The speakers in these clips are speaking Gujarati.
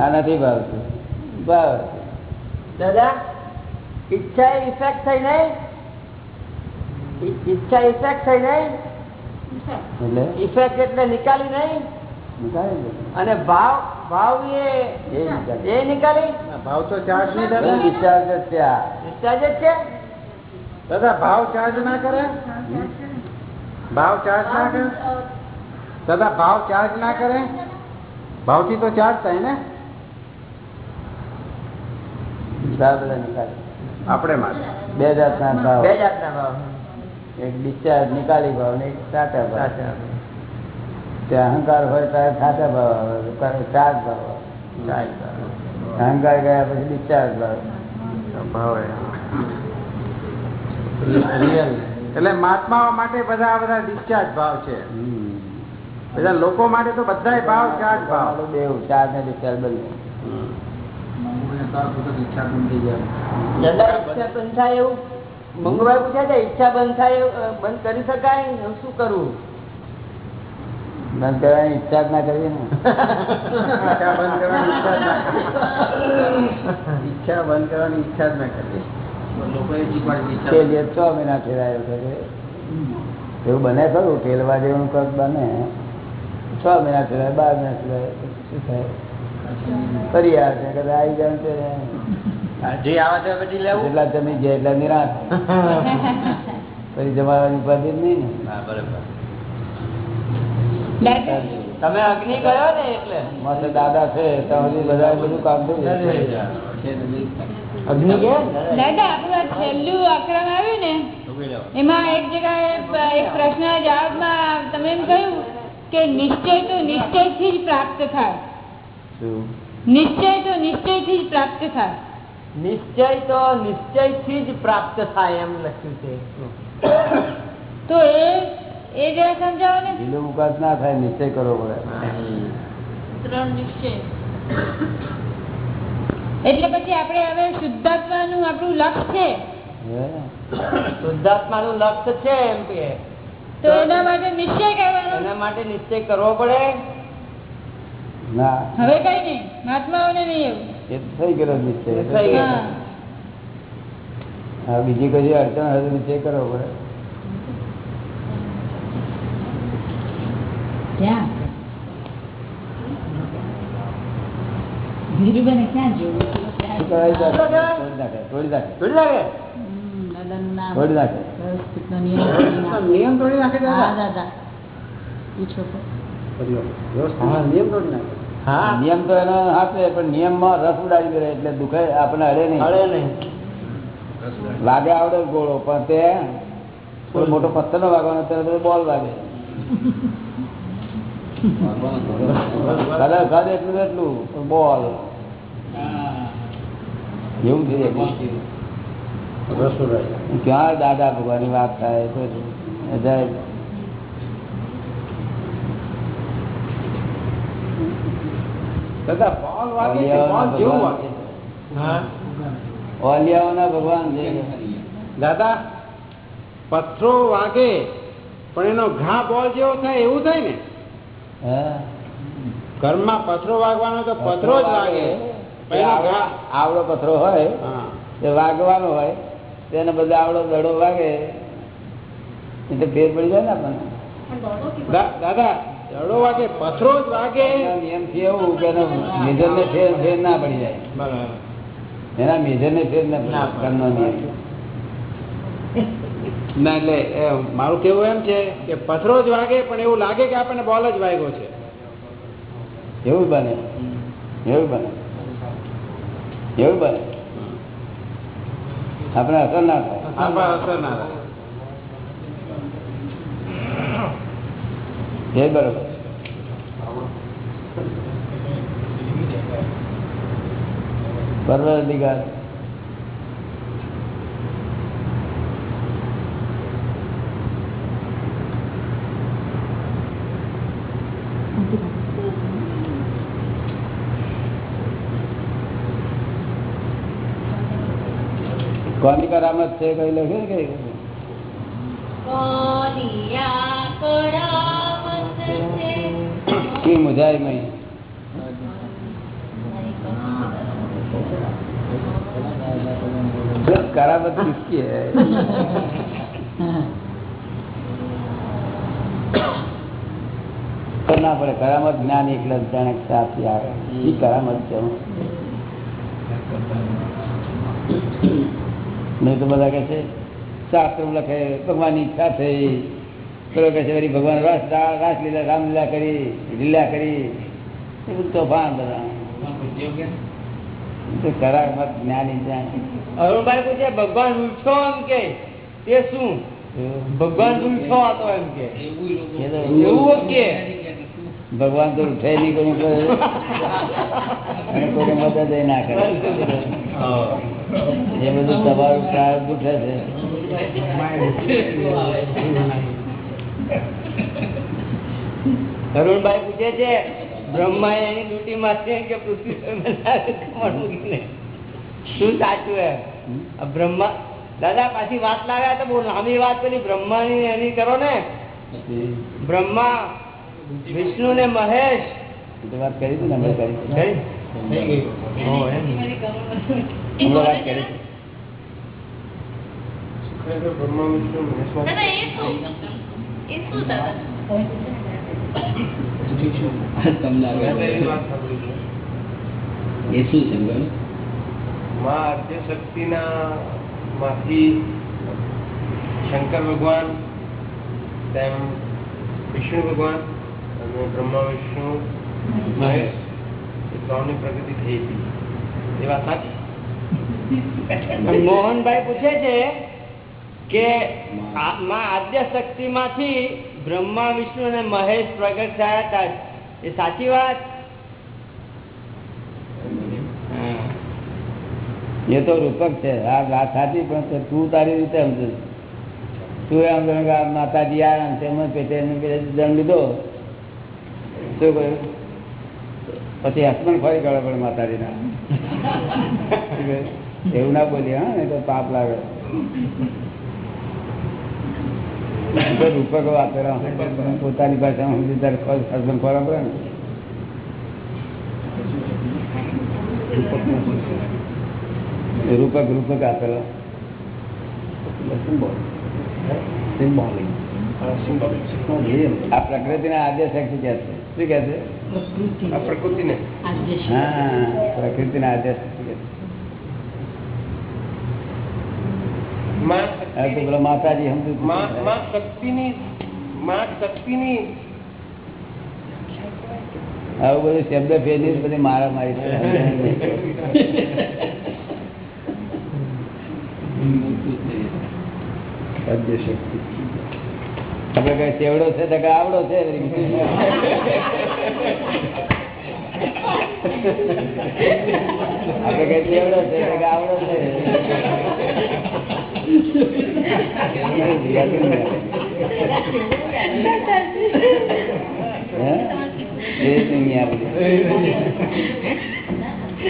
આ નથી ભાવતું. ભાવ. દાદા ઈચ્છા ઇફેક્ટ થઈ નહીં? ઈચ્છા ઇફેક્ટ થઈ નહીં? ઇફેક્ટ એટલે નિકાલી નહીં? અને ભાવ ભાવ એ એ નીકાળી. એ નિકાલી ભાવ તો ચાર્જ નહીં બધું જ છે ડિસ્ચાર્જ જ છે? દાદા ભાવ ચાર્જ ના કરે? ભાવ ચાર્જ ના કરે? દાદા ભાવ ચાર્જ ના કરે? ભાવથી તો ચાર્જ થાય ને? ભાવ બધા નીકાળી. આપણે માટે બે જાતના ભાવ. બે જાતના ભાવ. એક discharge નિકાલી ભાવ ને એક સાચા ભાવ. સાચા અહંકાર હોય ત્યારે સાચા ભાવ આવે ચાર્જ ભાવ આવે. અહંકાર ગયા પછી ડિસ્ચાર્જ ભાવ. એટલે મહાત્માઓ માટે બધા બધા ડિસ્ચાર્જ ભાવ છે. બધા લોકો માટે તો બધાય ભાવ ચાર્જ ભાવ. બેવ ચાર્જ ને ડિસ્ચાર્જ બંને. ઈચ્છા બંધ એવું. પૂછ્યા છે ઈચ્છા બંધ થાય બંધ કરી શકાય? શું કરવું બંધ કરવાની ઈચ્છા જ ના કરીએ ને. ઈચ્છા બંધ કરવાની ઈચ્છા જ ના છ મહિના એવું બને ખરું ખેલવા જેવું કદ બને. છ મહિના ખેલાય બાર મહિના ખેલાય શું થાય? ફરી આવે છે આવી જાય છે જે આવે છે પછી લેવું. જેટલા જમી ગયા એટલા નિરાશ. ફરી જમાવાની ઉપાધિ નહીં ને. તમે અગ્નિ ગયો ને એટલે? માથે દાદા છે ત્યાં બધા બધું કામ થઈ અગ્નિ કે દાદા આપણું છેલ્લું આક્રમ આવ્યું ને એમાં એક જગ્યાએ એક પ્રશ્ન જવાબમાં તમે એમ કહ્યું કે નિશ્ચય તો નિશ્ચયથી જ પ્રાપ્ત થાય. નિશ્ચય તો નિશ્ચયથી જ પ્રાપ્ત થાય. નિશ્ચય તો નિશ્ચયથી જ પ્રાપ્ત થાય એમ લખ્યું છે. તો એ એ જરા સમજાવો ને. ઢીલો મુકાત ના થાય નિશ્ચય કરવો પડે. ત્રણ નિશ્ચય. એટલે પછી આપણે હવે શુદ્ધાત્માનું આપણું લક્ષ્ય છે. શુદ્ધાત્મા શુદ્ધાત્માનું લક્ષ્ય છે એમ કે. તો એના માટે નિશ્ચય કરવાનો. એના માટે નિશ્ચય કરવો પડે. ના. હવે કઈ નહીં મહાત્માઓને નહીં એવું. એ થઈ ગયો નિશ્ચય. થઈ ગયો. હા. બીજી કઈ અડચણ તો નિશ્ચય કરવો પડે. ધીરુભાઈને ક્યાં જોવું નિયમ તોડી નાખે. દાદા. પૂછો નિયમ તોડી નાખે. નિયમ તો એનો હાથે પણ નિયમમાં રસ ઉડાડી દે એટલે દુખે આપણે અડે નહીં. અડે નહીં. લાગે આવડે ગોળો પણ તે થોડો મોટો પથ્થર નો વાગવાનો ત્યારે બોલ વાગે. કલર ખાધે એટલું એટલું બોલ. એવું છે. ક્યાં દાદા ભગવાનની વાત થાય તો જાય દાદા બોલ વાગે છે બોલ જેવું વાગે હા ઓલિયાઓના ભગવાન દાદા પથ્થરો વાગે પણ એનો ઘા બોલ જેવો થાય એવું થાય ને? ઘરમાં પથરો વાગવાનો તો પથરો જ વાગે. આવડો પથરો હોય હા. તે વાગવાનો હોય તેને બધા આવડો દડો વાગે. એટલે ફેર પડી જાય ને આપણને. દાદા દડો વાગે પથ્રો જ વાગે. એના નિયમથી એવું કે એનો મેજરને ફેર ફેર ના પડી જાય. બરાબર. એના મેજરને ફેર ના ના નિયમ. ના એટલે મારું કેવું એમ છે કે પથરો જ વાગે પણ એવું લાગે કે આપણને બોલ જ વાગ્યો છે. એવું બને. એવું બને. એવું બને. આપણે અસર ના થાય. આપણા અસર ના થાય. એ બરોબર. પર્વ અધિકાર કોની કરામત છે કઈ લખે કે ના પડે કરામત જ્ઞાન એટલે જાણે સાથી આવે. એ કરામત છે નહીં તો બધા કે છે શાસ્ત્ર લખે, ભગવાનની ઈચ્છા થઈ. પેલો કે છે વળી ભગવાન રાસ રાસ લીલા રામલીલા કરી લીલા કરી. એ બધું તોફાન બધા. એ તો કરામત જ્ઞાની જાણે અરુણભાઈ પૂછે ભગવાન રૂઠો એમ કે. તે શું? ભગવાન રૂઠો હતો એમ કે. એ તો એવું કે. ભગવાન તો ઉઠે નહીં કોઈ કોઈ અને કોઈને મદદ ય ના કરે. એ બધું તમારું પ્રાર્થ ઉઠે છે. અરુણભાઈ પૂછે છે બ્રહ્મા એની ડ્યુટી માંથી કે પૃથ્વી. શું સાચું એમ? બ્રહ્મા દાદા પાછી વાત લાવ્યા તો બહુ લાંબી વાત પેલી બ્રહ્માની એની કરો ને. બ્રહ્મા વિષ્ણુ ને મહેશ. વાત કરી હતી ને કરી? હો, એ શું? માં શક્તિના માંથી શંકર ભગવાન તેમ વિષ્ણુ ભગવાન અને બ્રહ્મા વિષ્ણુ મહેશ એ ત્રણની પ્રગતિ થઈ હતી. એ વાત સાચી? મોહનભાઈ પૂછે છે કે આદ્ય શક્તિ માંથી બ્રહ્મા, વિષ્ણુ અને મહેશ પ્રગટ થયા હતા. એ સાચી વાત. એ તો રૂપક છે. આ સાચી, પણ તું તારી રીતે સમજે તું એમ કે આ માતાજી છે એમ પેટે દંડ લીધો શું કહ્યું? પછી હસબન્ડ ફરી ગયો પણ માતાજીના. એવું ના બોલી હા ને તો પાપ લાગે. રૂપકો વાપરેલા પોતાની ભાષામાં સમજી ત્યારે હસબન્ડ પડે ને. રૂપક રૂપક આપેલા. આ પ્રકૃતિના આદ્ય શક્તિ કે છે? શું કે છે? પ્રકૃતિ. ને હા પ્રકૃતિના આદ્ય શક્તિ કે છે માં હવે તો શક્તિની પેલા માતાજી શક્તિની શક્તિની આવું બધું શબ્દ ફેરી બધી મારા મારી આપડે કઈ ચેવડો છે તો કઈ આવડો છે? આપડે કઈ ચેવડો છે તો કે આવડો છે.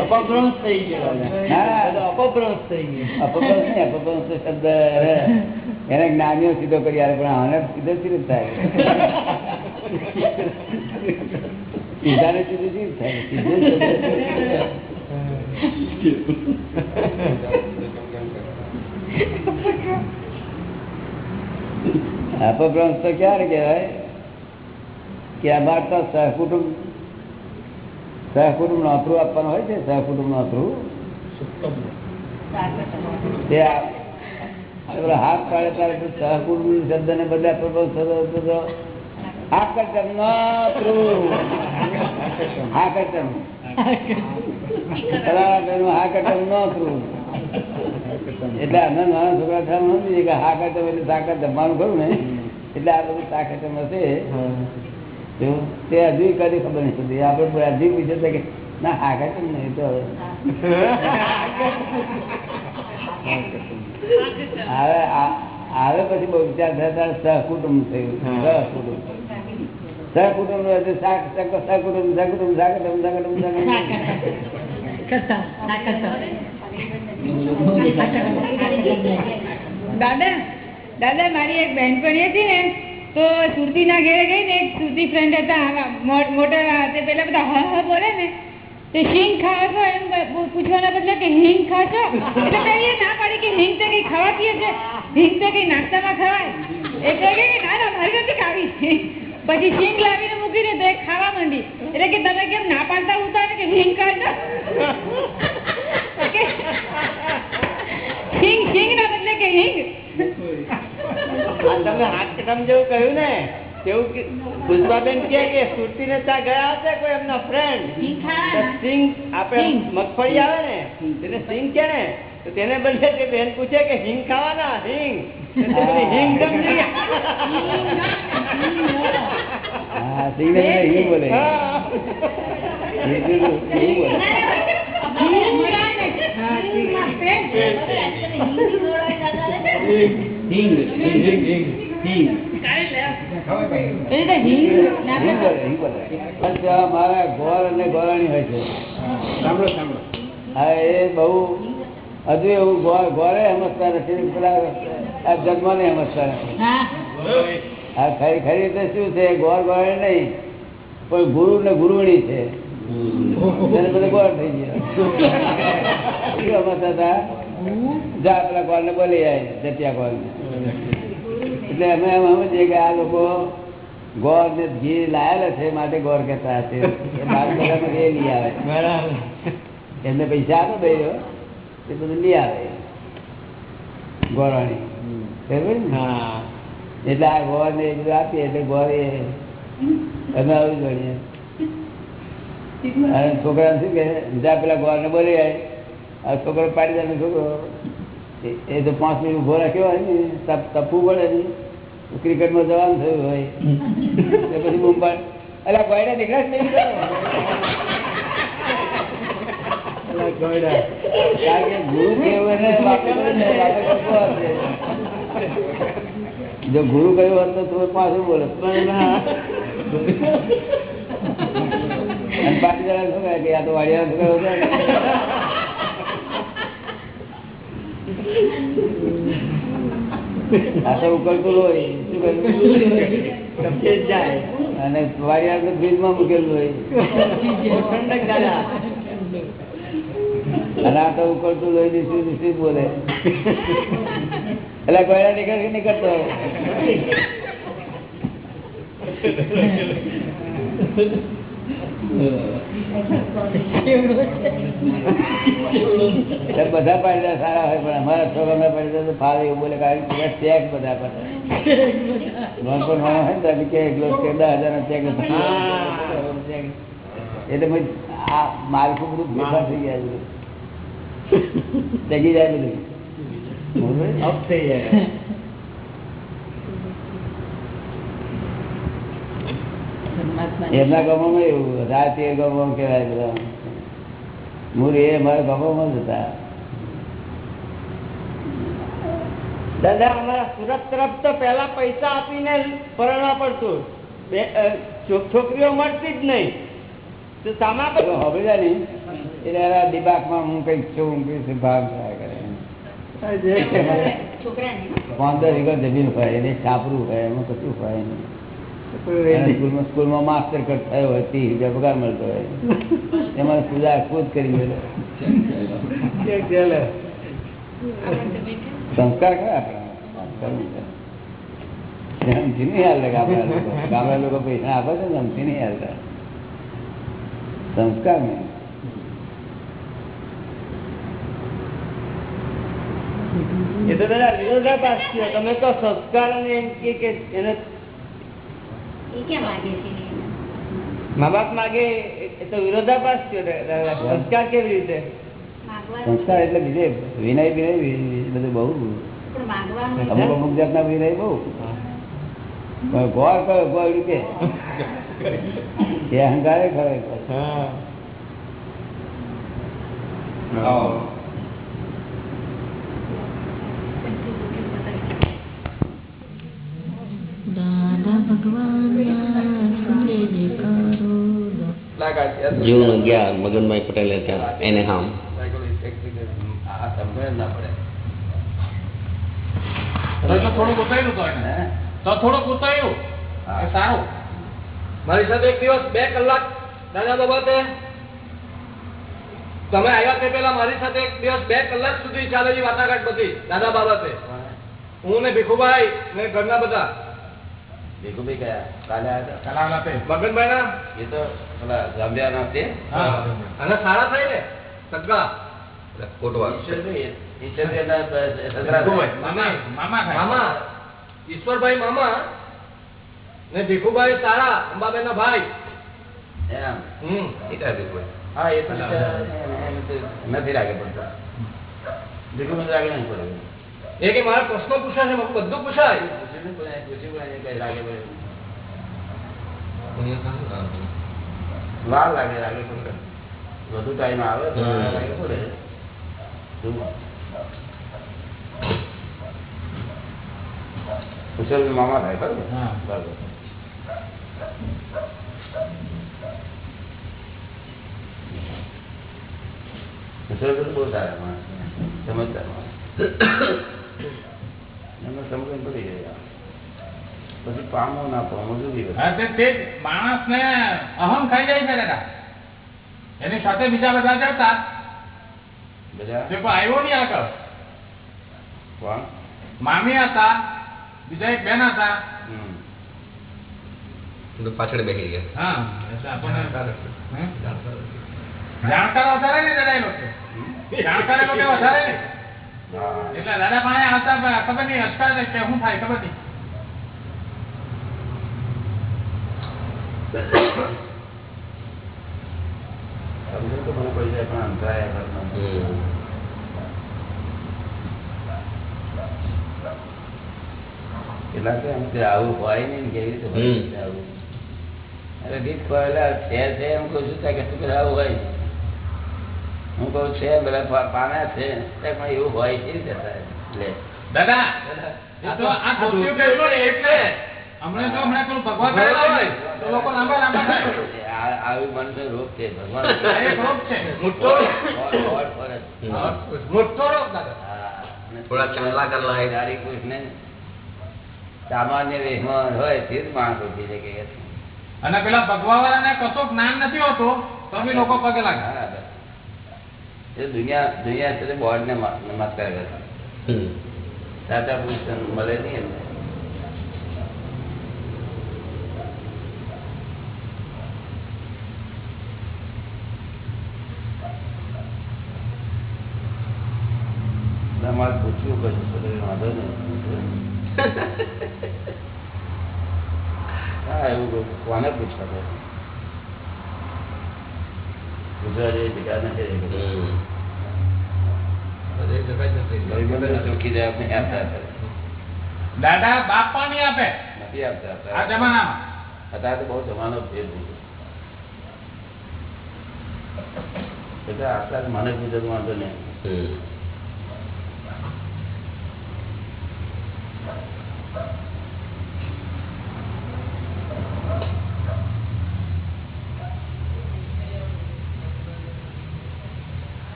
અપભ્રંશ એને જ્ઞાનીઓ સીધો કરી આવે પણ આને સીધો સી રીતે થાય સીધાને સીધું સીધું થાય સીધો અપભ્રંશ તો ક્યારે કહેવાય? કે અમારે તો સહકુટુંબ સહકુટુંબ નોતરું આપવાનું હોય છે? સહકુટુંબ નોતરું તે હાથ પાડે ત્યારે સહકુટુંબ શબ્દ ને બદલે અપભ્રંશ થતો હતો આકર્ષણ નોતરું ફલાણા નોતરું એટલે અંદર નાના છોકરા થયા નથી કે હા કરતા એટલે સાકર જમવાનું ખરું ને એટલે આ બધું સાકરતમ હશે તે હજુ કદી ખબર નહીં પડતી. આપણે હજુ પૂછે છે કે ના હાકરતમ નહીં તો હવે. હવે પછી બહુ વિચાર થતા સહકુટુંબ થયું. સહકુટુંબ. સહકુટુંબ નો એટલે શાક સહકુટુંબ સહકુટુંબ સહકુટુંબ સહકુટુંબ દાદા દાદા, મારી એક બહેનપણી હતી ને, તો સુરતીના ઘેરે ગઈ ને એક સુરતી ફ્રેન્ડ હતા મોટા તે પેલા બધા હા હા બોલે ને, તે હિંગ ખાવા છો એમ પૂછવાના બદલે કે હિંગ ખાશો? એટલે કઈ ના પાડી કે હિંગ તો કઈ ખાવાતી હશે. હિંગ તો કઈ નાસ્તામાં ખવાય. એટલે કે ના ના, મારી નથી ખાવી. પછી હિંગ લાવીને મૂકીને તો એ ખાવા માંડી. એટલે કે તમે કેમ ના પાડતા ઉતારે કે હિંગ કે હિંગ હિંગ ના બદલે કે હિંગ? આ તમે હાથકટમ જેવું કહ્યું ને તેવું પુષ્પાબેન કે કે સુરતી ને ત્યાં ગયા હશે કોઈ એમના ફ્રેન્ડ હિંગ સિંગ આપણે મગફળી આવે ને તેને સિંગ કે ને તો તેને બદલે તે બેન પૂછે કે હિંગ ખાવાના? હિંગ. હિંગ સમજી હા હિંગ બોલે. હા. મારા ગોળ અને ગોરાણી હોય છે હા. એ બહુ હજુ એવું ગોળે સમજતા નથી પેલા આ જન્મને સમજતા નથી હા, ખરી ખરી રીતે શું છે? ગોળ ગોળ નહીં, પણ ગુરુ ને ગુરુણી છે. એટલે અમે એમ સમજીએ કે આ લોકો ગોળ ને ઘી લાયેલા છે માટે ગોળ કહેતા હશે. એ બાર બધામાં એ લઈ આવે. એમને પૈસા આપો ભાઈ એ બધું લઈ આવે. ગોળાણી હા. એટલે આ ગોળ ને એ બધું આપીએ એટલે ગોળ એ. અમે આવું જ ગણીએ. અને છોકરા શું કે, જા પેલા ગોળ ને બોલી જાય છોકરો પાડી દે છોકરો. એ- તો પાંચ મિનિટ ઊભો રાખ્યો હોય ને તપવું પડે ને ક્રિકેટમાં જવાનું થયું હોય. પછી પાડ અલા, ગોયડા દીકરા. જો ગુરુ કહ્યું હોત તો તું પાછું બોલે. અને બાકી કે આ તો વાડિયા શું તો ઉકળતું હોય, શું કહ્યું જાય. અને મૂકેલું હોય. અને આ તો ઉકળતું લોહી દીશું દીશું બોલે. એટલે ગોળા નીકળ નીકળતો એટલે બધા પાડીદા સારા હોય પણ અમારા છોકરા પાડીદા તો ફાવે એવું બોલે કારણ કે ચેક બધા પાસે નોનપણ નાનો હોય ને કે એક લોટ કે દસ હજાર ચેક એટલે મેં આ માલખું બધું ભેગા થઈ ગયા છે જગી જાય બધું. અપ થઈ જાય. એમના ગામોમાં એવું રાતે ગામમાં કહેવાય બધા. મૂળ એ મારા ગામોમાં જ હતા. દાદા અમારા સુરત તરફ તો પેલા પૈસા આપીને પરણવા પડતું. છોકરીઓ મળતી જ નહીં. તો સામા હવે જાણી એટલે એના દિમાગમાં હું કંઈક છું કંઈક ભાગ થયા કરે. પાંચ દસ વીઘા જમીન હોય એને છાપરું હોય એમાં કશું હોય નહીં. સ્કૂલમાં સ્કૂલમાં માસ્ટર કટ થયો હોય ત્રીસ રૂપિયા પગાર મળતો હોય. એમાં પૂજા ખુદ કરી ગયેલો. સંસ્કાર કયા આપણા જમથી નહીં હાલ ગામડા લોકો. ગામડા લોકો પૈસા આપે છે જમથી નહીં હાલતા સંસ્કાર નહીં. એ તો દાદા વિરોધાભાસ તમે તો સંસ્કાર અને એમ કે કે એને મા બાપ માગે તો વિરોધાભાસ સંસ્કાર કેવી રીતે? સંસ્કાર એટલે બીજે વિનય વિનય બધું બહુ અમુક અમુક જાતના વિનય બહુ. ગોળ કયો ગોળ કે. એ અહંકારે ખરો જૂન અગિયાર મગનભાઈ પટેલે ત્યાં એને હા થોડુંક ઉતાર્યું તો થોડુંક ઉતાર્યું. સારું. મારી સાથે એક દિવસ બે કલાક દાદા બાબતે તમે આવ્યા તે પેલા મારી સાથે એક દિવસ બે કલાક સુધી ચાલેલી વાટાઘાટ બધી દાદા બાબતે. હું ને ભીખુભાઈ ને ઘરના બધા. ભીખુભાઈ ગયા. કાલે આવ્યા મગનભાઈ ના એ તો પેલા જાંબિયાના તે અને સારા થાય ને? સગા. કોટવા ઈશ્વરભાઈ. મામા ને ભીખુભાઈ સારા અંબાબેન ના ભાઈ હા એ તો નથી લાગે પડતા. ભીખુભાઈ રાગે નહીં પડે. એ કે મારા પ્રશ્નો પૂછાય છે બધું પૂછાય. પૂછ્યું ને કોઈ પૂછ્યું કોઈ કઈ રાગે પડે વાર લાગે રાગે પડે વધુ ટાઈમ આવે તો હમ. રાગે પડે શું? કુશલ મામા થાય બરાબર હા. બરાબર કુશલ તો બહુ સારા માણસ છે. સમજદાર માણસ એમને સમજણ પડી ગઈ પછી પામો ના પામો જુદી તે માણસ ને અહમ ખાઈ જાય છે દાદા. એની સાથે બીજા બધા જતા. બધા? તે કોઈ આવ્યો નહીં આગળ. કોણ? મામી હતા બીજા એક બેન હતા. પાછળ બેસી ગયા. હા એટલે જાણકાર વધારે ને દાદા એ લોકો. જાણકાર વધારે ને એટલે દાદા પાસે આવતા ખબર નહીં અચકાય કે શું થાય ખબર નહીં સમજણ તો બહુ પડી જાય પણ અંતરાય ઘરમાં. હમ. કેટલાક આવું હોય ને કેવી રીતે હોય આવું અરે ગીત ખોયેલા છે છે એમ કહું છું કે શું આવું હોય હું કહું છે બધા પાના છે પણ એવું હોય કેવી રીતે દાદા તો ને હમણાં પેલું ભગવાન લોકો લાંબા લાંબા આવી રોગ છે ભગવાન. રોગ છે. મોટો. મોટો રોગ. થોડા કરેલા સામાન્ય વેહમાં હોય તે જ માણસ ઉઠી શકે અને પેલા ભગવા વાળાને કશો જ્ઞાન નથી હોતું તો બી લોકો પગે લાગે. એ દુનિયા દુનિયા છે બોર્ડ ને નમસ્કાર કરે. સાચા પુરુષ મળે નહીં એમને તમારે પૂછવું કશું બધું વાંધો નહીં હા એવું બધું. કોને પૂછવા દે ચોખ્ખી જવાબ નહીં આપતા અત્યારે. દાદા બાપ નહીં આપે? નથી આપતા આ જમાનામાં? અત્યારે તો બહુ જમાનો. એટલે અત્યારે મને પૂછે વાંધો નહીં હમ.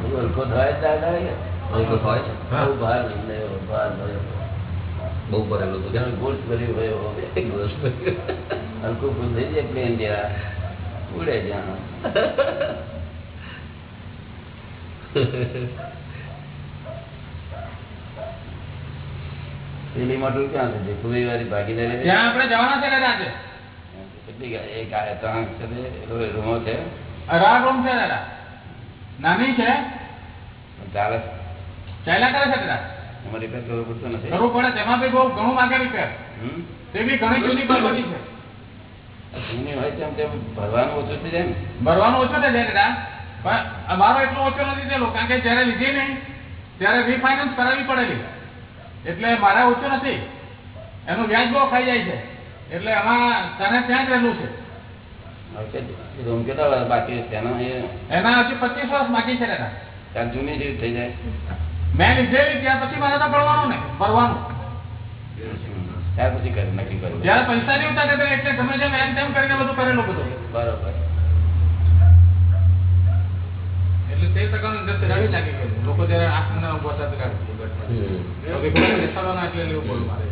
બહુ હલકો થાય જ દાદા એ. હલકો થાય છે બહુ ભાર લેવો, ભાર લેવો. બહુ ભરેલું હતું. ગુડ્સ ભર્યું હોય એવો. હલકું ફૂલ થઈ જાય પ્લેન જેવા ઉડે જ્યાં પેલી મોટું ક્યાં થશે ખુબી વાળી ભાગીદારી ત્યાં આપણે જવાના છે આજે. કેટલી એક ત્રણ છે રૂમો છે. રૂમ છે દાદા. નાની છે. ચાલે. ચાલ્યા કરે છે દાદા? એમાં રિપેર કરવું પડતું નથી. કરવું પડે તેમાં બી બહુ ઘણું માંગે રિપેર તે બી ઘણી જૂની બની છે. જૂની હોય તેમ તેમ ભરવાનું ઓછું થઈ જાય ભરવાનું ઓછું થઈ જાય દાદા પણ અમારો એટલો ઓછો નથી થયેલો કારણ કે જ્યારે લીધી નહીં ત્યારે રીફાઇનાન્સ કરાવી પડેલી. એટલે મારા ઓછું નથી. એનું વ્યાજ બહુ ખાઈ જાય છે. એટલે આમાં તને ત્યાં જ રહેલું છે. રૂમ કેટલા બાકી છે? એનો હજી પચીસ વર્ષ બાકી છે જૂની જેવી થઈ જાય. મેં લીધેલી ત્યાર પછી મારે તો ભરવાનું ને ભરવાનું. ત્યાર પછી કરી નક્કી કર્યું જયારે પૈસા નહીં ઉતારે એટલે તમે જેમ એમ તેમ કરીને બધું કરેલું બધું. બરોબર. એટલે તે ટકાનું અંદર રડી લાગી ગયું. લોકો જયારે આંખ મને ઊભા થતા બેસાડવાના એટલે લેવું પડ્યું મારે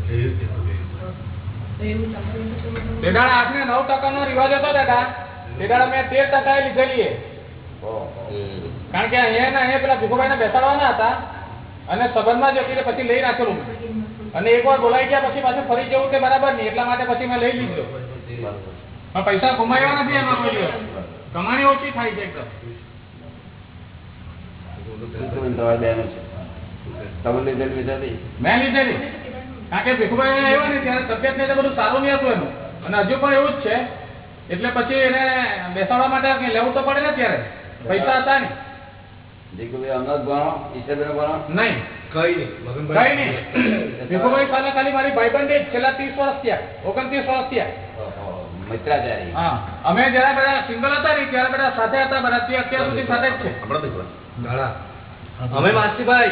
તે દાડા ને નવ ટકા નો રિવાજ હતો દાદા. તે મેં તેર ટકા લીધેલી. કારણ કે અહીંયા ને અહીંયા પેલા ભીખુભાઈ ને બેસાડવાના હતા. અને સંબંધમાં જ એટલે પછી લઈ રાખેલું. અને એકવાર બોલાઈ ગયા પછી પાછું ફરી જવું તે બરાબર નહીં, એટલા માટે પછી મેં લઈ લીધો. પણ પૈસા ગુમાવ્યા નથી એમાં કોઈ કમાણી ઓછી થાય છે એકદમ. મેં કારણ કે ભીખુભાઈ આવ્યો ને ત્યારે તબિયત ને બધું સારું નહીં હતું એનું. અને હજુ પણ એવું જ છે. એટલે પછી એને બેસાડવા માટે લેવું તો પડે ને ત્યારે પૈસા હતા નહીં. અમે જયારે બધા સિંગલ હતા ને ત્યારે બધા સાથે હતા બધા તે અત્યાર સુધી સાથે જ છે. અમે માસીભાઈ.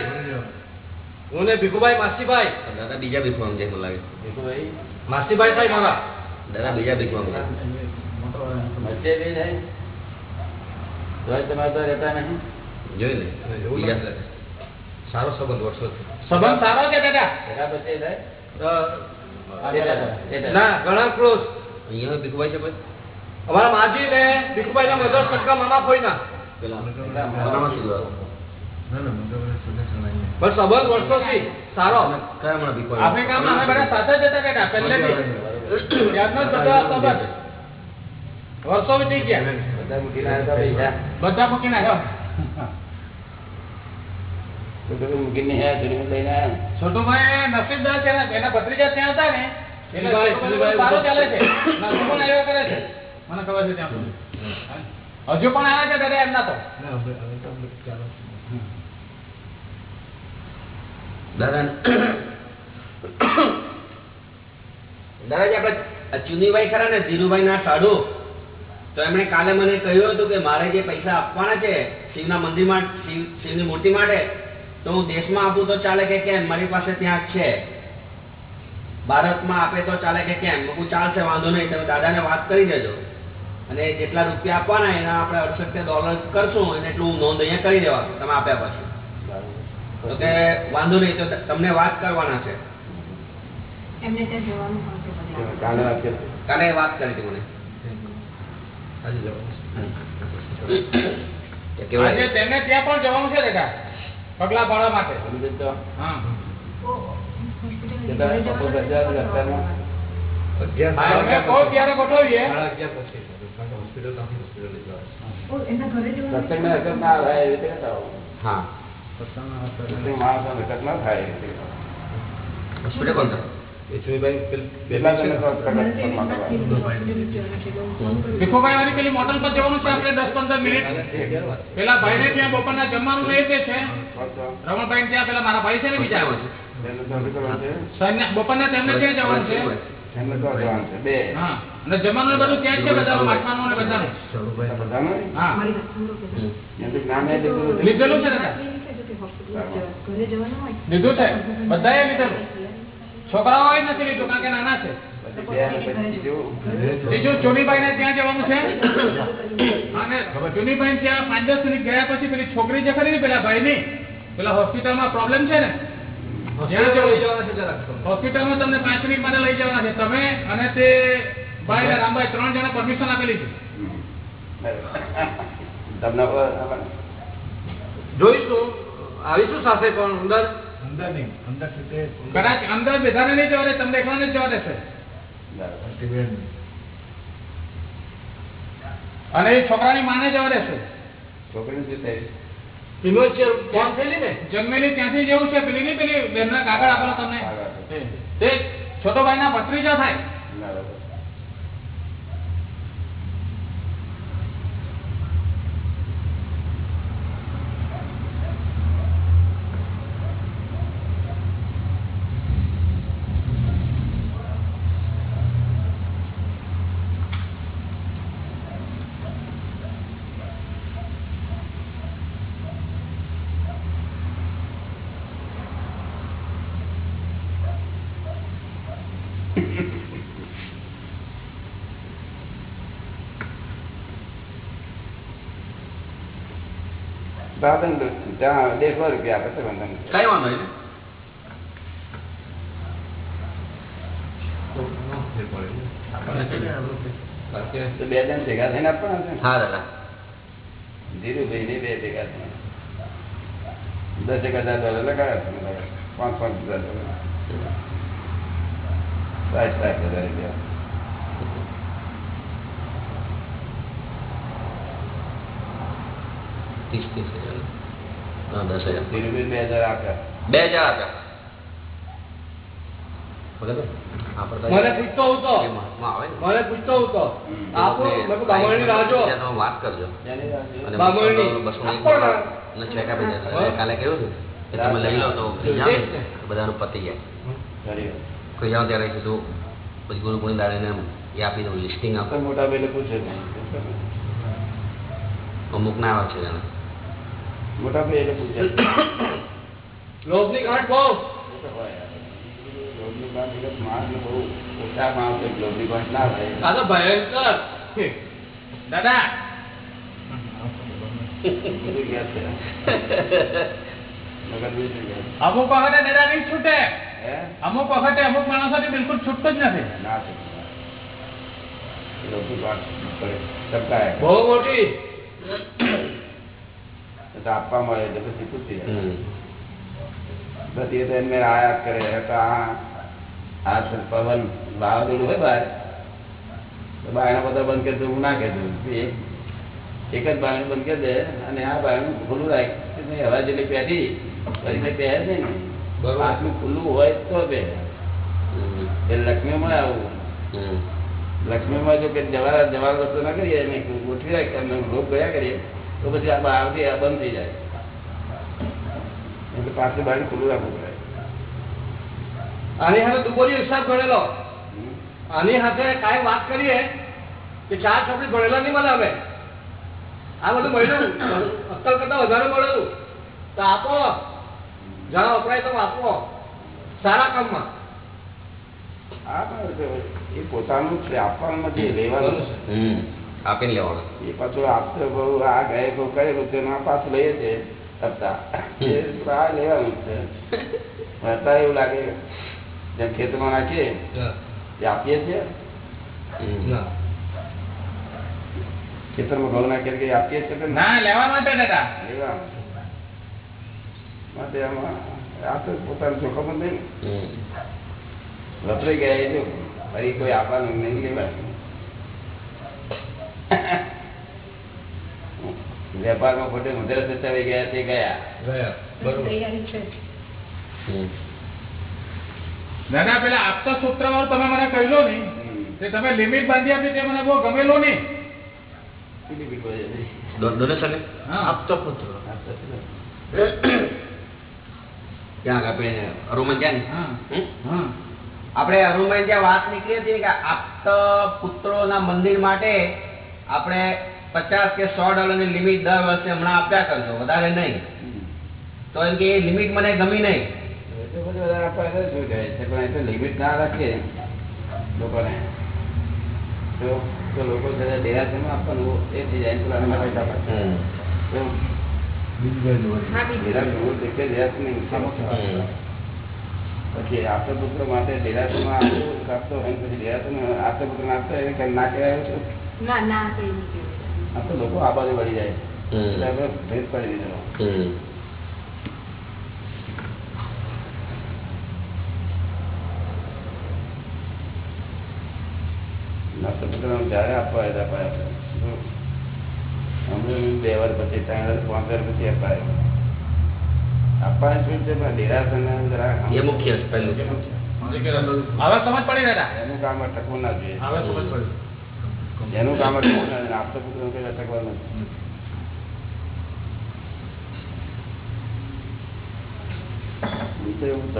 હું ને ભીખુભાઈ માસીભાઈ. દાદા બીજા ભીખવામાં જાય મને લાગે. દીકુભાઈ માસીભાઈ થાય મારા. દાદા બીજા ભીખવામાં વચ્ચે લઈ તમારે તો રહેતા નહીં. જોઈ ને? બીજા લાગે. સારો સંબંધ વર્ષો સંબંધ સારો છે દાદા? ના ઘણા ક્લોઝ અહીંયા ભીખુભાઈ છે ભાઈ? અમારા માજી ને ભીખુભાઈ ના મધર સટકા મામા કોઈ ના પણ સંબંધ વર્ષોથી સારો. અમે બધા સાથે જ હતા દાદા પહેલેથી. ત્યારનો જ સંબંધ. વર્ષો વીતી ગયા. બધા મૂકીને આવ્યા હતા પૈસા બધા મૂકીને આવ્યો તો પેલું મૂકીને આવ્યા છોડીને લઈને આવ્યા છોટુભાઈ નસીબદાર છે એના ભત્રીજા ત્યાં હતા ને હજુ પણ આવે છે દાદા એમના તો. દાદા દાદાજી આપણે ચુનીભાઈ ખરા ને ધીરુભાઈ ના સાડુ તો એમણે કાલે મને કહ્યું હતું કે મારે જે પૈસા આપવાના છે શિવના મંદિર માટે શિવ શિવની મૂર્તિ માટે તો હું દેશમાં આપું તો ચાલે કે કેમ? મારી પાસે ત્યાં છે. ભારતમાં આપે તો ચાલે કે કેમ? હું ચાલશે વાંધો નહીં તમે દાદાને વાત કરી દેજો. અને જેટલા રૂપિયા આપવાના એના આપણે અડસઠ ડોલર કરશું અને એટલું હું નોંધ અહીંયા કરી દેવાનું તમે આપ્યા પછી. તો કે વાંધો નહીં તો તમને વાત કરવાના છે. કાલે વાત કરી. હતી મને. આજે તેમને ત્યાં પણ જવાનું છે દાદા પગલા પાડવા માટે. હા. હોસ્પિટલ કોણ થાય ભીખુભાઈ વાળી પેલી મોટલ પર જવાનું છે આપણે દસ પંદર મિનિટ. પેલા ભાઈ ને ત્યાં બપોરના જમવાનું લઈ દે છે. રમણભાઈ ત્યાં પેલા મારા ભાઈ છે ને બીજા. બપોરના તેમને ત્યાં જવાનું છે. જમવાનું બધું ત્યાં છે બધાનું. બધાનું? હા. લીધેલું છે લીધું છે? બધાએ લીધેલું? છોકરાઓ નથી લીધું કારણ કે નાના છે. બીજું ચોનીભાઈ ને ત્યાં જવાનું છે? અને ચોનીભાઈ ત્યાં પાંચ દસ મિનિટ ગયા પછી પેલી છોકરી જે ખરી ને પેલા ભાઈ ની પેલા હોસ્પિટલમાં પ્રોબ્લેમ છે ને? હોસ્પિટલ લઈ જવાના છે જરાક. હોસ્પિટલમાં તમને પાંચ મિનિટ માટે લઈ જવાના છે. તમે અને તે ભાઈ ને રામભાઈ ત્રણ જણા પરમિશન આપેલી છે. તમને? જોઈશું. આવીશું સાથે પણ અંદર. કદાચ અંદર બધાને નહીં જવા દે તમને એકલાને જવા દેશે અને એ છોકરાની માને જવા દેશે છોકરીનું શું થયું? ઇમોશિયલ ફોન ને? જન્મેલી ત્યાંથી જેવું છે પેલી નહીં પેલી બેનના કાગળ આપેલો તમને? આગળ. તે છોટો ભાઈ ના ભત્રીજા થાય બરાબર. દાદા ત્યાં દેડસો રૂપિયા આપે છે બંધન કઈ વાંધો નહીં બે જણ ભેગા થઈને આપવાના? હા દાદા. ધીરુભાઈ ને બે ભેગા થઈને. દસ એક હજાર ડોલર લગાવ્યા તમે પાંચ પાંચ હજાર ડોલર સાત સાત હજાર રૂપિયા. ત્રીસ ત્રીસ હજાર દસ હજાર. બે હજાર આપ્યા. બે હજાર આપ્યા. કીધું બધાનું પતી જાય. કોઈ જાઓ ત્યારે સીધું પછી ગુરુ ગુણી દાડીને એ આપી દઉં લિસ્ટિંગ આપો. મોટા. અમુક ના આવે છે એને. મોટા ભાઈ એને પૂછ્યા. લોભની ગાંઠ બહુ. લોભની ગાંઠ એટલે માણસને બહુ ઓછા માણસ લોભની ગાંઠ ના થાય દાદા ભયંકર. દાદા. અમુક વખતે દાદા નહીં છૂટે. અમુક વખતે અમુક માણસોથી બિલકુલ છૂટતો જ નથી. ના ગાંઠ. બહુ મોટી. આપવા મળે એટલે પછી પૂછી. એ તો એમને આયાત કરે તો આ આ પવન વાવાઝોડું હોય બહાર તો બાયણા બધા બંધ કરી હું ના કહી દઉં એક જ બાયણું બંધ કરી દે અને આ બાયણું ખુલ્લું રાખ. હવા જેટલી પહેરી પછી પહેર નહીં. ને. આટલું ખુલ્લું હોય તો બે. એ લક્ષ્મીમાં આવું. લક્ષ્મીમાં જો કે જવા જવા રસ્તો ના કરીએ ગોઠવી રાખીએ રોગ ગયા કરીએ. તો પછી આ આવતી આ બંધ થઈ જાય. એટલે પાછું બાયણું ખુલ્લું રાખવું પડે. આની હાથે દુબોલી હિસાબ ગણેલો આની સાથે કાંઈ વાત કરીએ કે ચાર છોકરી ભણેલા નહીં મળે અમે. આ બધું મળ્યું. અક્કલ કરતા વધારે મળેલું તો આપો. જ્યાં વપરાય તો આપો. સારા કામમાં. આ બરાબર એ પોતાનું છે આપવાનું નથી લેવાનું છે. આપીને લેવાનું. એ પાછું આપતો બહુ આ ગાય બહુ છે આ પાછું લઈએ છે હપ્તા આ લેવાનું છે. હતા એવું લાગે જેમ ખેતરમાં નાખીએ તે આપીએ છીએ. ખેતરમાં ઘઉં નાખીએ કે આપીએ છીએ ના? ના લેવા માટે દાદા લેવા માટે આમાં આ તો પોતાનું જોખમ જ નહીં ને. વપરાઈ ગયા એ જો ફરી કોઈ આપવાનું નહીં લેવાનું વેપારમાં ખોટે મુદ્રા સચાવી ગયા તે ગયા. દાદા પેલા આપતા સૂત્રમાં તમે મને કહેલો નહીં તે તમે લિમિટ બાંધી આપી તે મને બહુ ગમેલો ને? આપતો પુત્ર. ને? આપણે ને? ત્યાં વાત નીકળી હતી કે આપ્ત પુત્રોના મંદિર માટે આપણે પચાસ કે સો ડોલરની લિમિટ દર વર્ષે હમણાં આપ્યા કરજો વધારે નહીં. તો એમ કે એ લિમિટ મને ગમી નહીં. એટલું બધું વધારે આપવા તો જાય છે? પણ એ તો લિમિટ ના રાખે લોકોને. તો તો લોકો દેરાસરમાં આપવાનું એ થઈ જાય પાછા. દેરાસર આપતો પુત્ર માટે દેરાસરમાં આપતો પછી દેરાસરમાં આપતા પુત્ર આપતો એને ના કહેવાય લોકો આ બાજુ વળી જાય એટલે ભેદ પાડી દીધો હમ. જ્યારે આપવા અપાય આપણે. બે વાર પછી ત્રણ વાર પાંચ વાર પછી અપાય. અપાય શું છે? પણ દેરાસરને જરા એ મુખ્ય છે હવે સમજ પડી દાદા? એનું કામ અટકવું ના જોઈએ. હવે સમજ પડી. એનું કામ ના આપતા પુત્ર કઈ અટકવાનું નથી. એવું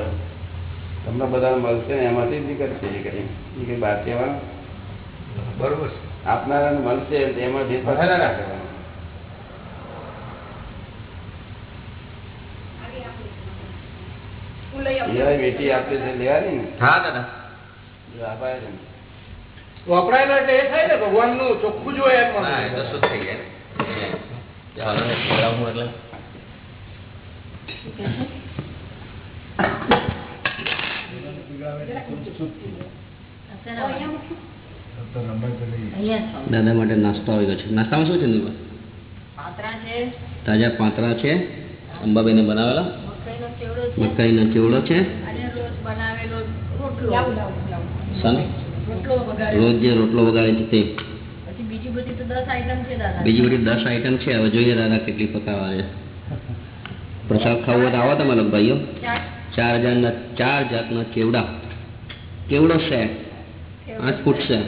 તમને બધા મળશે ને એમાંથી જ નીકળશે એ કઈ એ કઈ બહાર કહેવાનું? બરોબર છે. આપનારાને મળશે એમાંથી પાછા ના કરવાનું. હું લઈ આવું. એ બેટી આપે છે લેવાની ને? હા દાદા. ને. વપરાયેલો એટલે એ થાય ને ચોખ્ખું જોઈએ એમ થઈ જાય એટલે. દાદા માટે નાસ્તો આવી ગયો છે. નાસ્તામાં શું છે નિર્મલ પાત્રા છે. તાજા પાંતરા છે. અંબાબેને બનાવેલા. મકાઈનો ચેવડો છે. રોજ જે રોટલો વગાડે છે તે. બીજી બધી દસ આઈટમ છે હવે જોઈએ દાદા કેટલી પકાવવા છે. પ્રસાદ ખાવો તો આવો તમે ભાઈઓ ચાર. હજારના ચાર જાતના કેવડા. કેવડો છે? પાંચ ફૂટ છે.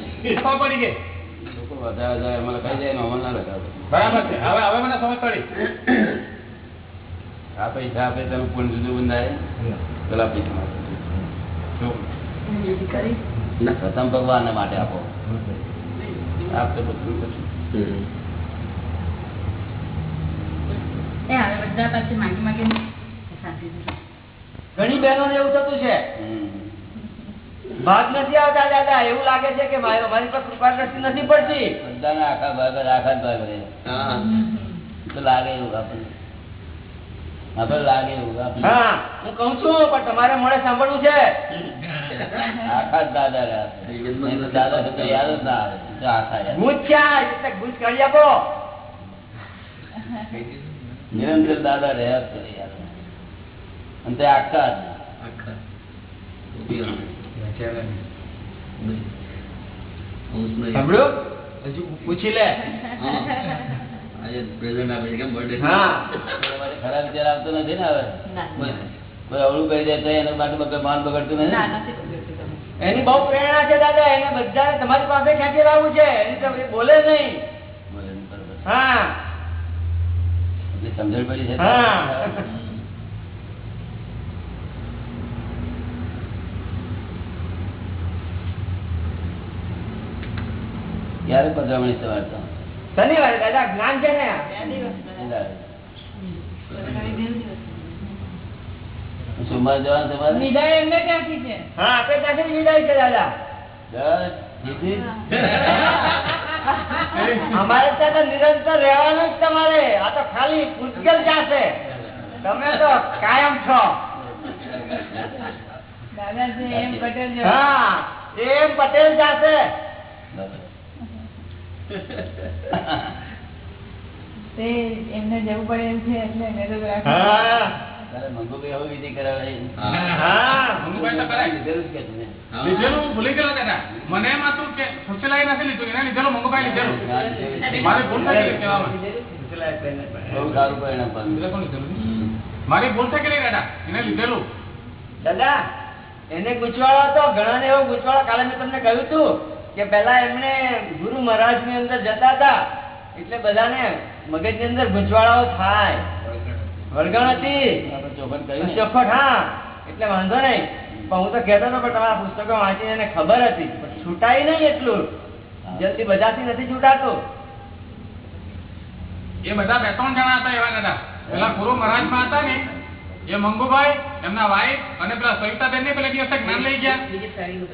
આ પૈસા આપે તમે પૂર્ણ જુદું બંધાય પેલા પૈસા. પ્રથમ ભગવાન માટે આપો. આપતો બધું ઘણી બહેનો એવું થતું છે. ભાગ નથી આવતા દાદા એવું લાગે છે કે મારી મારી પર કૃપા દ્રષ્ટિ નથી પડતી. બધાને આખા ભાગ આખા ભાગ હા. તો લાગે એવું આપણને. આપણે લાગે હા. હું કઉ છું પણ તમારે મોડે સાંભળવું છે. આખા જ દાદા રહ્યા તો યાદ ના આવે. કરી આપો. નિરંતર દાદા રહ્યા કરે યાદ અને તે આખા. સાંભળ્યું? હજુ પૂછી લે. ખરાબ વિચાર આવતો નથી ને હવે? કોઈ અવળું કહી દે તો એનું માટે માન બગડતું નથી નથી બગડતું તમે એની બહુ પ્રેરણા છે દાદા એને બધાને તમારી પાસે ખેંચી લાવવું છે. એની તો બોલે નહીં. બોલે ને બરોબર. હા. સમજણ પડી છે હા. ક્યારે પધરામણી સવાર તો? શનિવારે દાદા જ્ઞાન છે ને? બે દિવસ બધા. બે દિવસ સોમવાર જવાનું તમારે વિદાય એમને ક્યાંથી છે? હા આપણે ત્યાંથી વિદાય છે દાદા. અમારે ત્યાં તો નિરંતર રહેવાનું જ તમારે. આ તો ખાલી પૂજગલ જાશે તમે તો કાયમ છો. દાદા એમ પટેલ હા એમ પટેલ જાશે. તે એમને જવું પડે એમ છે એટલે મેં તો તો ગયેલો મારી ભૂલ થઈ ગઈ દાદા એને લીધેલું દાદા એને ગુચવાળો હતો. ઘણા ને એવો ગુચવાળો કાલે મેં તમને કહ્યું હતું કે પેલા એમને ગુરુ મહારાજની અંદર જતા હતા એટલે બધાને મગજની અંદર ગુચવાળાઓ થાય. વળગણ હતી. ચોખટ હા એટલે વાંધો નહીં. પણ હું તો કહેતો હતો પણ તમારા પુસ્તકો વાંચીને એને ખબર હતી. પણ છૂટાય નહીં એટલું. જલ્દી બધાથી નથી છૂટાતું. એ બધા બે ત્રણ જણા હતા એવા દાદા પેલા ગુરુ મહારાજમાં હતા ને એ મંગુભાઈ એમના વાઈફ અને પેલા સવિતાબેન ને પેલા દિવસે જ્ઞાન લઈ ગયા.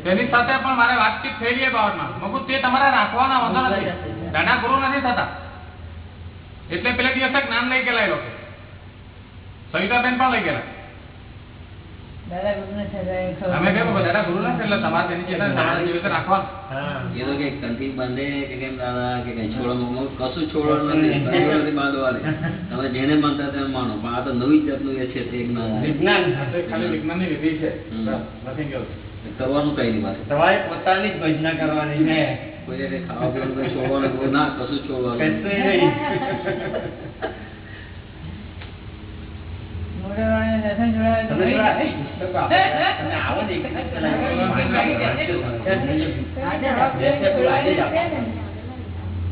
તેની સાથે પણ મારે વાતચીત થયેલી એ બાબતમાં મગુ તે તમારે રાખવાના વાંધો નથી. દાદા ગુરુ નથી થતા. એટલે પેલા દિવસે જ્ઞાન લઈ ગયેલા એ લોકો. સવિતાબેન પણ લઈ ગયેલા. તમે જેને માનતા તેને માનો પણ આ તો નવી જાતનું એ છે તે કરવાનું કઈ નહીં તમારે પોતાની જ ભજના કરવાની છે. કોઈને ખાવા પીવાનું છોડવાનું ના કશું છોડવાનું કશું નહીં મોઢાવાળાને દર્શન જોડાવે તો તમે મળી થોડા જાય. પુસ્તકો આપો. તમે આવો ને એક જ કલાક બેસે તો આજે જ આપો.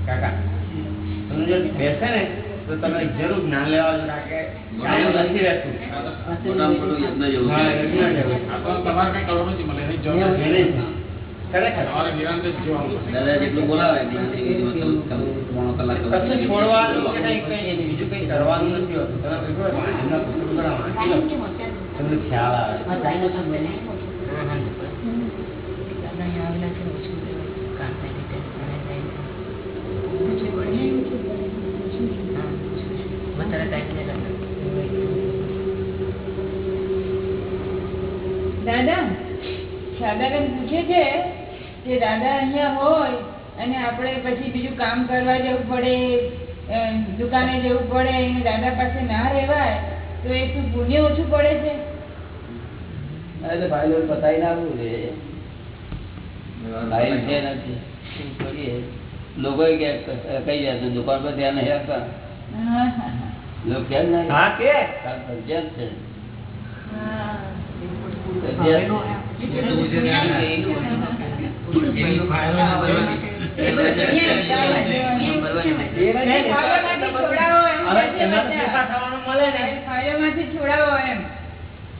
કાકા તમે જો બેસે ને તો તમે જરૂર જ્ઞાન લેવા જો કે કાયમ નથી રહેતું તમારે કઈ કરવાનું છે. મને એની જેટલું બોલાવે તમને ખ્યાલ આવે. દાદા શારદાબેન પૂછે છે કે દાદા અહીંયા હોય અને આપણે પછી બીજું કામ કરવા જવું પડે દુકાને જવું પડે અને દાદા પાસે ના રહેવાય તો એ શું પુણ્ય ઓછું પડે છે? એટલે ફાઇલો બતાવી નાખવું છે. ભાઈ છે નથી. શું કરીએ? લોકો કઈ જાય દુકાન પર ધ્યાન નહીં આપતા લોકો કેમ નહીં કે? ફરજિયાત છે. હા.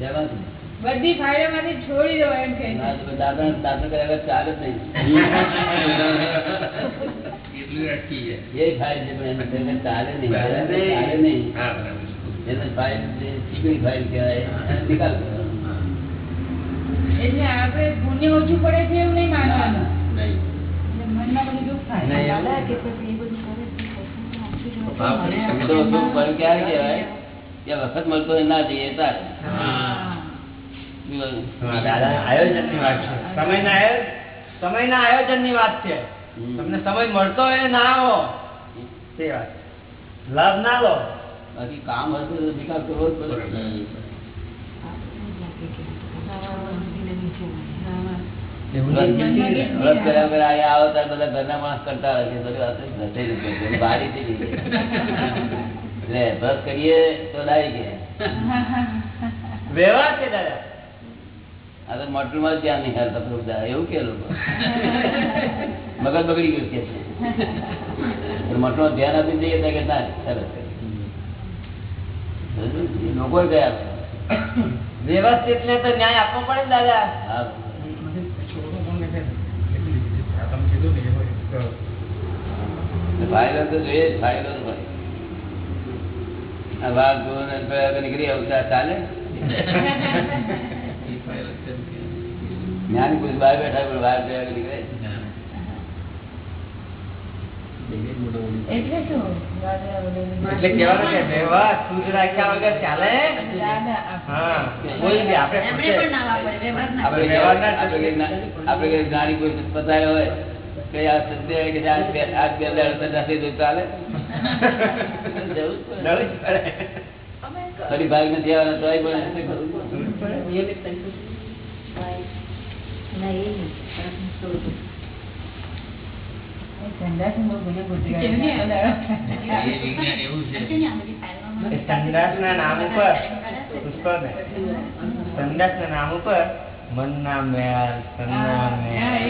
બધી? બધી ફાઇલોમાંથી છોડી ચાલે જ એ ફાઇલ છે પણ ચાલે નહીં ચાલે નહીં ફાઇલ છે ફાઇલ કહેવાય નિકાલ કરવાનો. એટલે આપણે પુણ્ય ઓછું પડે છે એવું નહીં માનવાનું. મનમાં બધું દુઃખ થાય. કે પછી એ બધું વખત મળતો ના જઈએ ની આયોજનની વાત છે. તમને સમય મળતો હોય ના આવો તે વાત લાભ ના લો. બાકી કામ હતું વિકાસ કરવો જ પડે. વ્રત કર્યા વગર અહીંયા આવો ત્યારે બધા ઘરના માણસ કરતા હોય છે. બધી વાત જ નથી જ કરતી. બારી થઈ ગઈ. લે વ્રત કરીએ તો ડાઈ ગયા. વ્યવહાર છે દાદા. આ તો મોટલું માં ધ્યાન નહીં કરતા પ્રભુદા. એવું કે લોકો? મગજ બગડી ગયું કે છે. મોટલો ધ્યાન આપી દઈએ તો કે ના સરસ. લોકો ગયા વ્યવસ્થિત ને તો ન્યાય આપવો પડે ને દાદા. હા. તો જોઈએ તો હોય. નીકળી આવતા ચાલે? જ્ઞાની પુરુષ બહાર બેઠા પણ વાઘ જોયા નીકળે એટલે કહેવાનું કે વ્યવહાર શુદ્ધ રાખ્યા વગર ચાલે? કોઈ ના વાપરે વ્યવહાર ના કઈ પતાયો હોય. કરવું? ના નામ ઉપર સંદાસ ના નામ ઉપર મનના મેળ હા, એ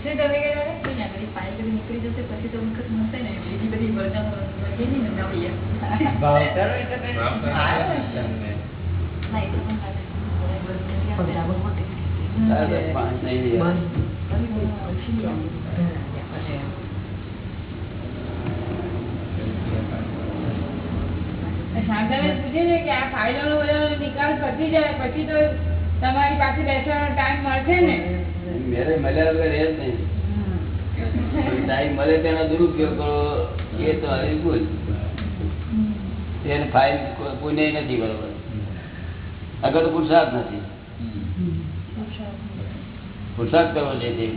છે તમે કહેતા હતા? નીકળી જશે પછી તો વખત મળશે ને બીજી બધી બધા વગેરે ને ના હોય. ભાવ કરો એટલે કઈ ભાવ કરો. આવે જ તમને. ના, એ તો પણ લાગે. બરાબર મોટે. તારે તો પાંચ નહીં આવે. શાંતાબેન પૂછે બધાનો નિકાલ પતી જાય ને? મેરે રહે જ તેનો દુરુપયોગ કરો, એ તો હવે ભૂલ. નથી બરોબર. આગળ તો પુરુષાર્થ નથી. પુરસાદ કરવો જોઈએ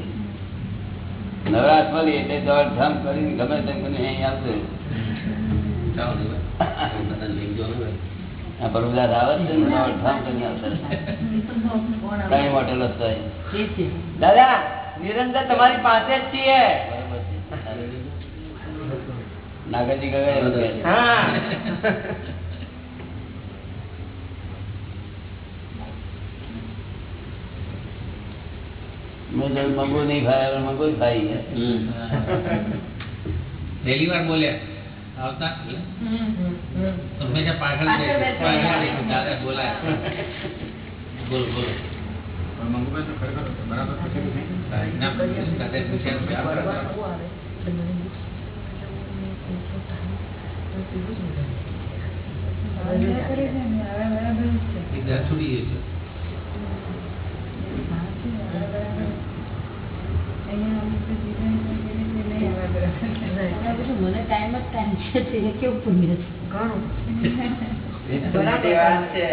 નવરાશ મળી એટલે દોડધામ કરીને ગમે તેમ કરીને અહીં આવશે આ બરોબર આવે મંગુ નહીં ખાય મંગુ ખાઈ. ગયા પહેલી વાર બોલ્યા. આવતા? હંમેશા પાછળ પાછળ. બોલાય. બોલ બોલ. પણ મંગુભાઈ તો ખરેખર બરાબર પૂછ્યા છે. મને ટાઈમ જ ટાઈમ છે તે કેવું પુણ્ય છે? ઘણું. એ વાત છે.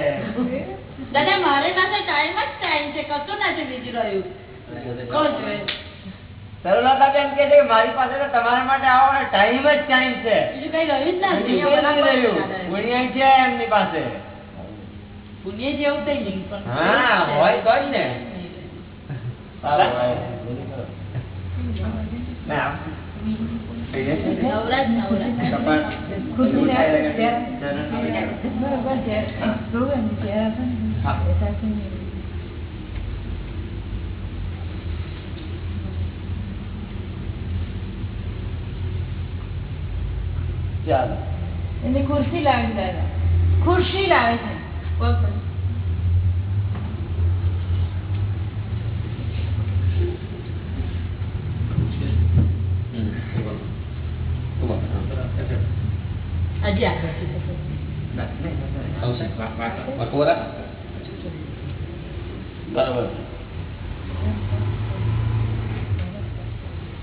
દાદા મારી પાસે ટાઈમ જ ટાઈમ છે કશું નથી બીજું રહ્યું. છે મારી પાસે તો તમારા માટે આવવાનો ટાઈમ જ ટાઈમ છે. બીજું કઈ રહ્યું જ નથી. પુણ્ય છે એમની પાસે. પુણ્ય જેવું કઈ નહીં પણ હા હોય તો જ ને. ના. નવરાજ નવરાજ ખુશી થાય ત્યારે બરોબર છે જોવું એમ ત્યારે પણ એ સાથે નહીં. ચાલો એની ખુરશી લાવે છે દાદા ખુરશી લાવે છે પગ પર. હજી આગળ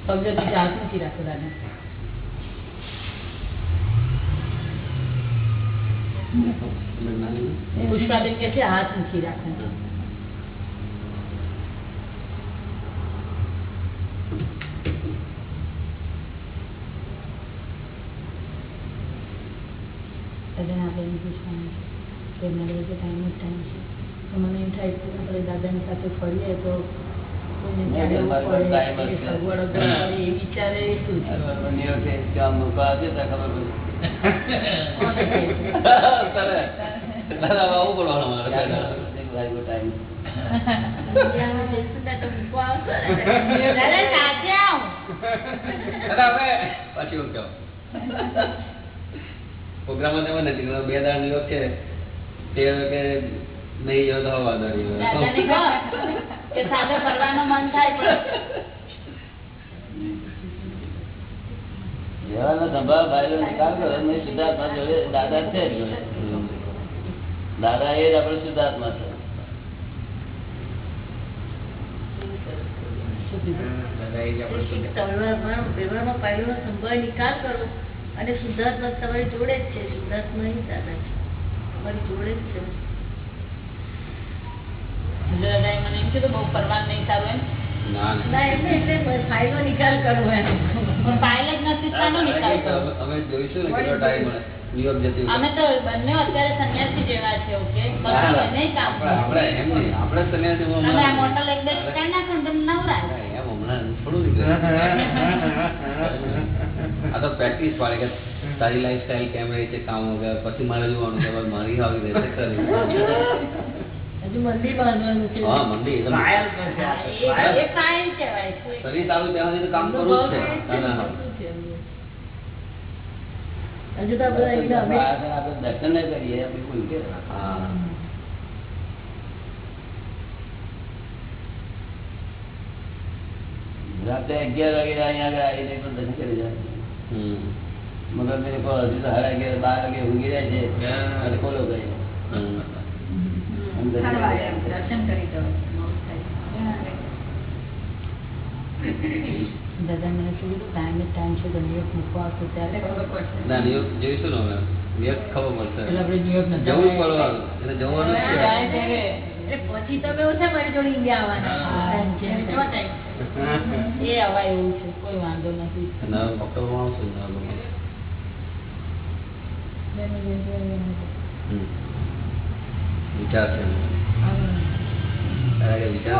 બરોબર હાથ મૂકી રાખો દાદા પુષ્પાબેન કે છે હાથ મૂકી રાખો દાદાને આપણે પૂછવાનું છે. કે મારી પાસે ટાઈમ જ ટાઈમ છે. તો મને એમ થાય કે આપણે દાદાની સાથે ફરીએ તો શું તો તો પાછી હું કહું પ્રોગ્રામમાં તમે નથી બે દાડા નિયોગ છે તે કે નહીં ગયો તો હવા દોડી દાદાને કે સાથે ફરવાનું મન થાય પણ નિકાલ કરો જોડે દાદા છે જ જોડે. દાદા એ જ આપણે શુદ્ધાત્મા છે. વ્યવહારમાં વ્યવહારમાં પહેલો સંભાળ નિકાલ કરો અને શુદ્ધાત્મા તમારી જોડે જ છે શુદ્ધાત્મા ઈ દાદા છે. તમારી જોડે જ છે. મને એમ કીધું બહુ નહીં સારું એમ? નહીં થોડું નીકળે આ તો પ્રેક્ટિસ પાડે કે તારી લાઈફ સ્ટાઈલ કેમ રહી છે કામ વગર. પછી મારે જોવાનું કે મારી આવી બાંધવાનું છે. દર્શન કરીએ એ બિલકુલ કે હા. રાતે અગિયાર વાગે અહીંયા આગળ આવીને પણ દર્શન કરી જાય. મગર મેરે કો હજી તો અગિયાર બાર વાગે ઊંઘી જાય છે. અને કોલો ગઈ હમ. એમ દર્શન કરી. જાય. દર્શન કરી દો. બહુ થાય. દાદા મને શું કીધું? ટાઈમ જ ટાઈમ છે તો મૂકવા આવશો ત્યારે. ખબર પડશે. ના જોઈશું ને હવે. ન્યુયોર્ક ખબર પડશે. એટલે આપણે જવું પડવાનું. એને જવાનું પછી તમે ઓછા મારી જોડે ઇન્ડિયા આવવાના. છે. છે. એ હવા એવું છે કોઈ વાંધો નથી. અને ઓક્ટોબરમાં આવશું ને નવેમ્બરમાં. વિચાર છે વિચાર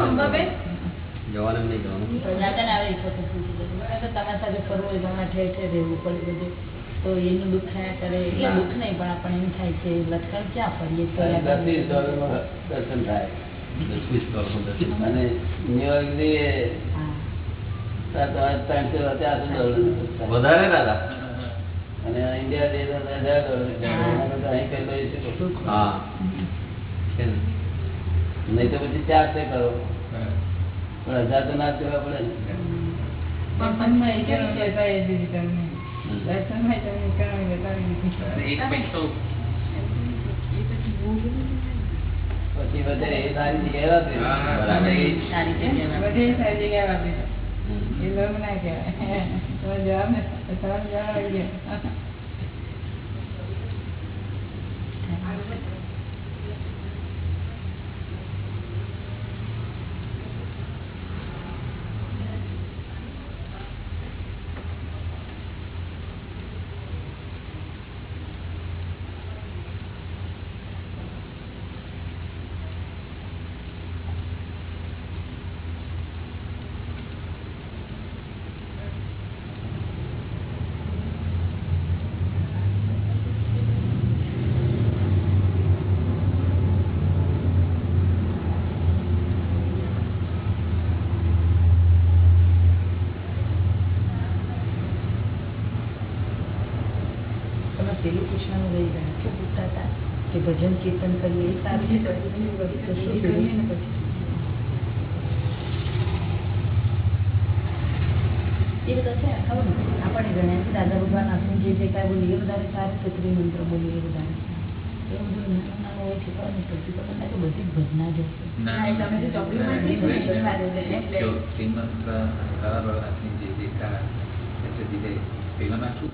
જવાનું નહીં જવાનું. દાદાને આવે એક વખત પૂછી લેજો. મને તો તમારી સાથે ફરવું હોય તમારે ઠેર ઠેર રહેવું પડે બધું. તો એનું દુઃખ થયા કરે. એટલે દુઃખ નહીં પણ આપણને એમ થાય કે લટકણ ક્યાં ફરીએ? દર્શન થાય. અને ન્યુયોર્ક જઈએ હા. તો તમારે ત્રણસો ચારસો ડોલર વધારે દાદા અને ઇન્ડિયા જઈએ તો હજાર ડોલર થાય. એના કરતા અહીં કઈ લઈ હા નહીં તો પછી ચારસો કરો પણ હજાર તો ના દેવા પડે ને પછી વધે એ સારી જગ્યાએ વાપરી. સારી જગ્યાએ. બધી સારી જગ્યાએ વાપરી એ લોક ના કહેવાય. તમારે જવાબ ને તમારે જવાબ આવી ગયો પછી ભજન કીર્તન કરીએ એ તો બધા આપણે ગણ્યા છે દાદા ભગવાન આપણે જે જે કાંઈ બોલીએ વધારે સારું છે ત્રિમંત્ર બોલીએ વધારે એ બધું નાનું હોય છે પણ પછી ખબર ના બધી ભજના જ હશે ચોપડીમાં જે. જો દીધે પેલામાં શું